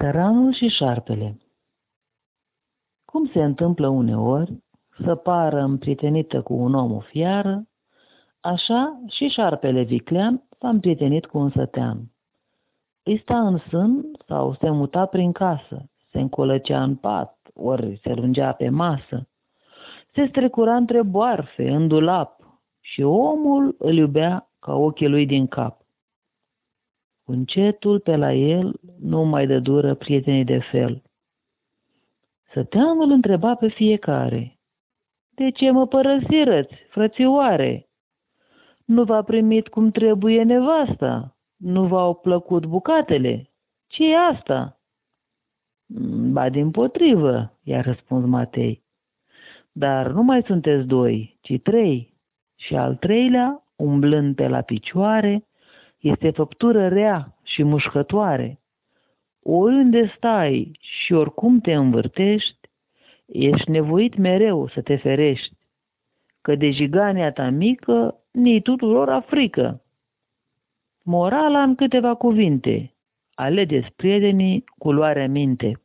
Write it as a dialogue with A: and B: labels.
A: Țăranul și șarpele Cum se întâmplă uneori să pară împrietenită cu un om o fiară, așa și șarpele viclean s-a împrietenit cu un sătean. Îi sta în sân sau se muta prin casă, se încolăcea în pat, ori se lungea pe masă, se strecura între boarfe, în dulap și omul îl iubea ca ochii lui din cap. Încetul pe la el nu mai dă dură prietenii de fel. Săteanul îl întreba pe fiecare. De ce mă părăsirăți, frățioare? Nu v-a primit cum trebuie nevasta? Nu v-au plăcut bucatele? ce e asta? Ba din potrivă, i-a răspuns Matei. Dar nu mai sunteți doi, ci trei. Și al treilea, umblând pe la picioare, este făptură rea și mușcătoare. Oriunde stai și oricum te învârtești, ești nevoit mereu să te ferești, că de jigania ta mică ni tuturor africă. Morala în câteva cuvinte, alegeți prietenii cu luarea minte.